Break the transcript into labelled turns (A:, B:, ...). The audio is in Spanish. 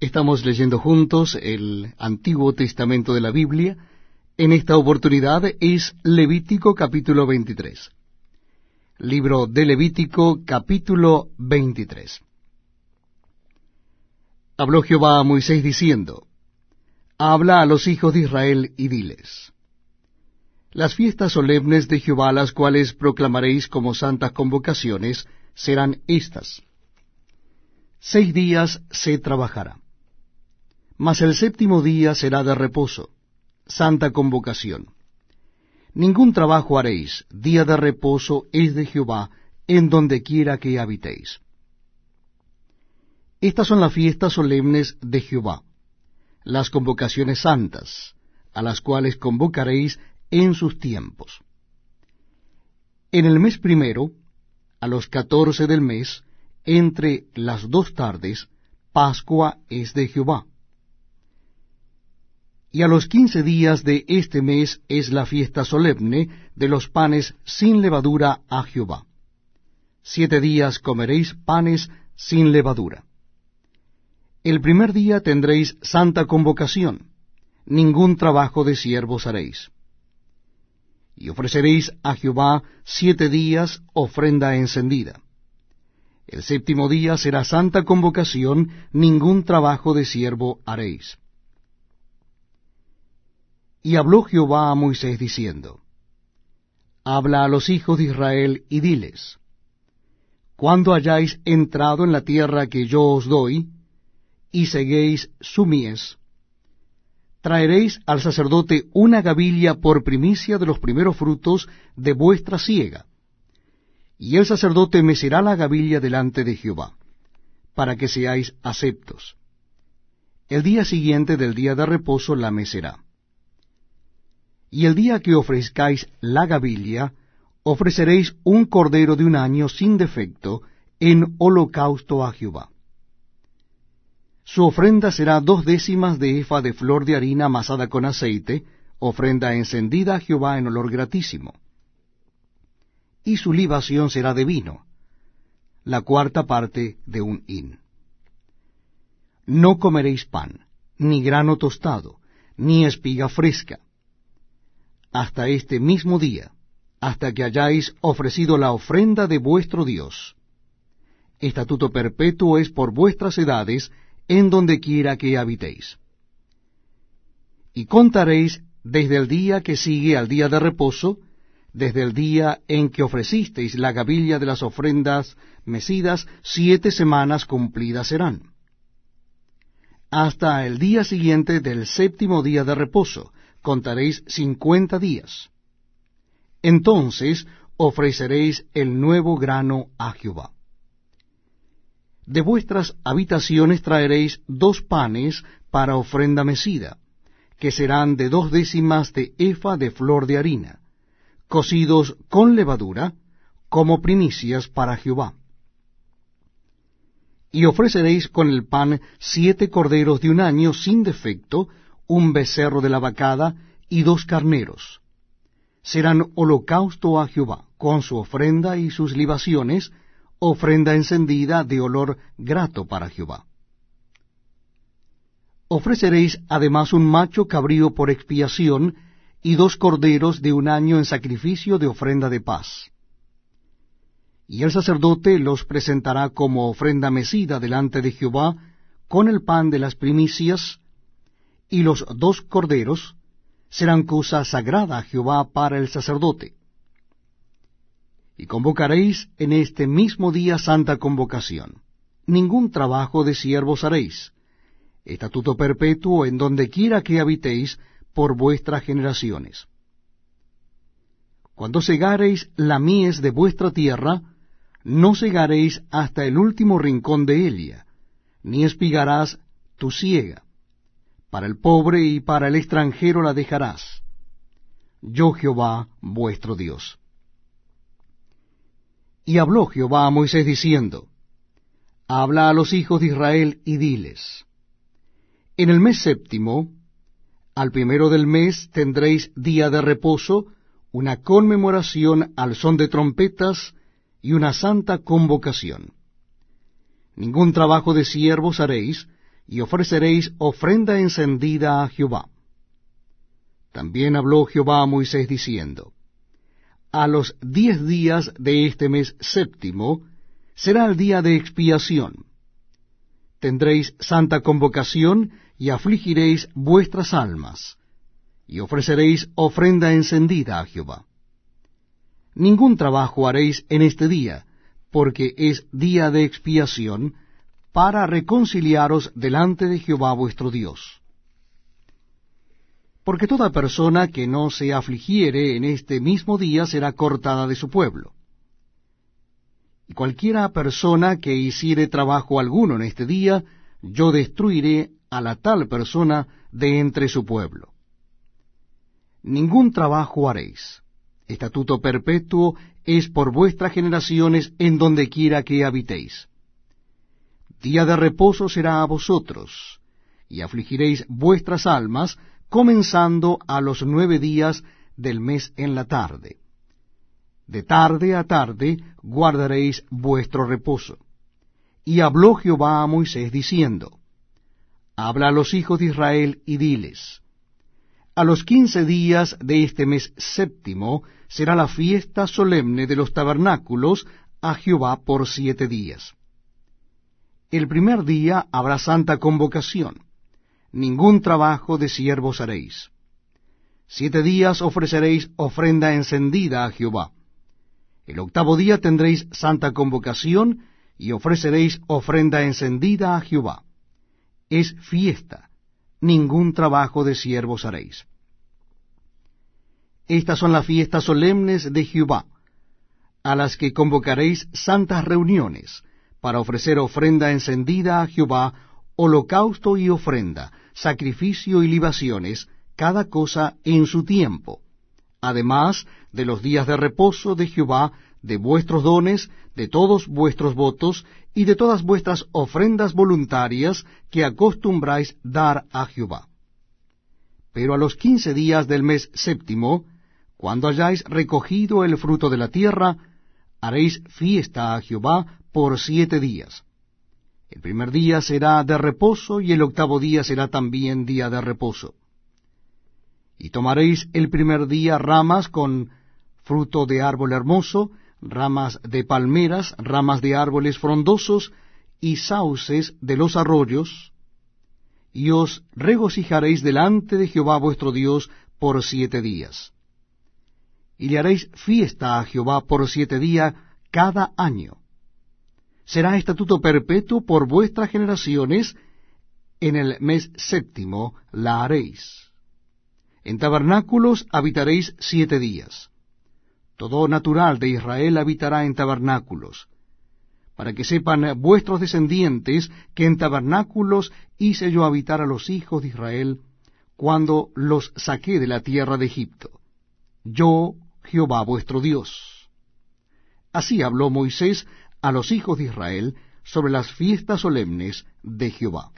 A: Estamos leyendo juntos el Antiguo Testamento de la Biblia. En esta oportunidad es Levítico capítulo 23. Libro de Levítico capítulo 23. Habló Jehová a Moisés diciendo, Habla a los hijos de Israel y diles, Las fiestas solemnes de Jehová, las cuales proclamaréis como santas convocaciones, serán estas. Seis días se trabajará mas el séptimo día será de reposo, santa convocación. Ningún trabajo haréis, día de reposo es de Jehová, en donde quiera que habitéis. Estas son las fiestas solemnes de Jehová, las convocaciones santas, a las cuales convocaréis en sus tiempos. En el mes primero, a los catorce del mes, entre las dos tardes, Pascua es de Jehová y a los quince días de este mes es la fiesta solemne de los panes sin levadura a Jehová. Siete días comeréis panes sin levadura. El primer día tendréis santa convocación, ningún trabajo de siervos haréis. Y ofreceréis a Jehová siete días ofrenda encendida. El séptimo día será santa convocación, ningún trabajo de siervo haréis. Y habló Jehová a Moisés diciendo, Habla a los hijos de Israel y diles, Cuando hayáis entrado en la tierra que yo os doy, y seguéis su mies, traeréis al sacerdote una gavilla por primicia de los primeros frutos de vuestra siega, y el sacerdote mecerá la gavilla delante de Jehová, para que seáis aceptos. El día siguiente del día de reposo la mecerá. Y el día que ofrezcáis la gavilla, ofreceréis un cordero de un año sin defecto en holocausto a Jehová. Su ofrenda será dos décimas de efa de flor de harina amasada con aceite, ofrenda encendida a Jehová en olor gratísimo. Y su libación será de vino, la cuarta parte de un hin. No comeréis pan, ni grano tostado, ni espiga fresca, hasta este mismo día, hasta que hayáis ofrecido la ofrenda de vuestro Dios. Estatuto perpetuo es por vuestras edades, en donde quiera que habitéis. Y contaréis desde el día que sigue al día de reposo, desde el día en que ofrecisteis la gavilla de las ofrendas mecidas, siete semanas cumplidas serán. Hasta el día siguiente del séptimo día de reposo, contaréis cincuenta días. Entonces ofreceréis el nuevo grano a Jehová. De vuestras habitaciones traeréis dos panes para ofrenda mecida, que serán de dos décimas de efa de flor de harina, cocidos con levadura, como primicias para Jehová. Y ofreceréis con el pan siete corderos de un año sin defecto, un becerro de la vacada y dos carneros. Serán holocausto a Jehová, con su ofrenda y sus libaciones, ofrenda encendida de olor grato para Jehová. Ofreceréis además un macho cabrío por expiación, y dos corderos de un año en sacrificio de ofrenda de paz. Y el sacerdote los presentará como ofrenda mecida delante de Jehová, con el pan de las primicias, y los dos corderos serán cosa sagrada a Jehová para el sacerdote. Y convocaréis en este mismo día santa convocación. Ningún trabajo de siervos haréis. Estatuto perpetuo en donde quiera que habitéis por vuestras generaciones. Cuando segareis la mies de vuestra tierra, no segaréis hasta el último rincón de Elia, ni espigarás tu siega para el pobre y para el extranjero la dejarás. Yo Jehová vuestro Dios. Y habló Jehová a Moisés diciendo, Habla a los hijos de Israel y diles, En el mes séptimo, al primero del mes tendréis día de reposo, una conmemoración al son de trompetas y una santa convocación. Ningún trabajo de siervos haréis, y ofreceréis ofrenda encendida a Jehová. También habló Jehová a Moisés diciendo, A los diez días de este mes séptimo será el día de expiación. Tendréis santa convocación y afligiréis vuestras almas, y ofreceréis ofrenda encendida a Jehová. Ningún trabajo haréis en este día, porque es día de expiación, para reconciliaros delante de Jehová vuestro Dios. Porque toda persona que no se afligiere en este mismo día será cortada de su pueblo. Y cualquiera persona que hiciere trabajo alguno en este día, yo destruiré a la tal persona de entre su pueblo. Ningún trabajo haréis. Estatuto perpetuo es por vuestras generaciones en donde quiera que habitéis. Día de reposo será a vosotros, y afligiréis vuestras almas, comenzando a los nueve días del mes en la tarde. De tarde a tarde guardaréis vuestro reposo. Y habló Jehová a Moisés diciendo, Habla a los hijos de Israel y diles, A los quince días de este mes séptimo será la fiesta solemne de los tabernáculos a Jehová por siete días. El primer día habrá santa convocación. Ningún trabajo de siervos haréis. Siete días ofreceréis ofrenda encendida a Jehová. El octavo día tendréis santa convocación y ofreceréis ofrenda encendida a Jehová. Es fiesta, ningún trabajo de siervos haréis. Estas son las fiestas solemnes de Jehová, a las que convocaréis santas reuniones, para ofrecer ofrenda encendida a Jehová, holocausto y ofrenda, sacrificio y libaciones, cada cosa en su tiempo, además de los días de reposo de Jehová, de vuestros dones, de todos vuestros votos, y de todas vuestras ofrendas voluntarias que acostumbráis dar a Jehová. Pero a los quince días del mes séptimo, cuando hayáis recogido el fruto de la tierra, haréis fiesta a Jehová por siete días. El primer día será de reposo y el octavo día será también día de reposo. Y tomaréis el primer día ramas con fruto de árbol hermoso, ramas de palmeras, ramas de árboles frondosos y sauces de los arroyos, y os regocijaréis delante de Jehová vuestro Dios por siete días. Y le haréis fiesta a Jehová por siete días cada año será estatuto perpetuo por vuestras generaciones, en el mes séptimo la haréis. En tabernáculos habitaréis siete días. Todo natural de Israel habitará en tabernáculos, para que sepan vuestros descendientes que en tabernáculos hice yo habitar a los hijos de Israel cuando los saqué de la tierra de Egipto. Yo, Jehová vuestro Dios. Así habló Moisés a los hijos de Israel sobre las fiestas solemnes de Jehová.